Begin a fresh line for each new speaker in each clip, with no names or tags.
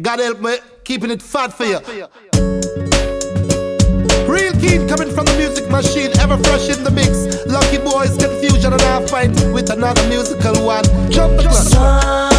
God help me keeping it fat for you. Real keen coming from the music machine, ever fresh in the mix. Lucky boys, confusion and I fight with another musical one. Jump the
club.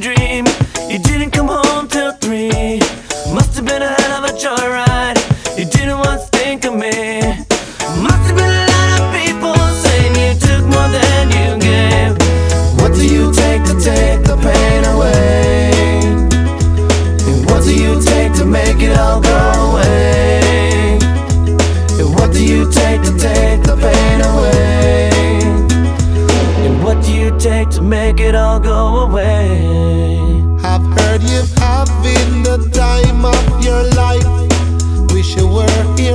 dream. away. I've heard you having the time of your life. Wish you were here.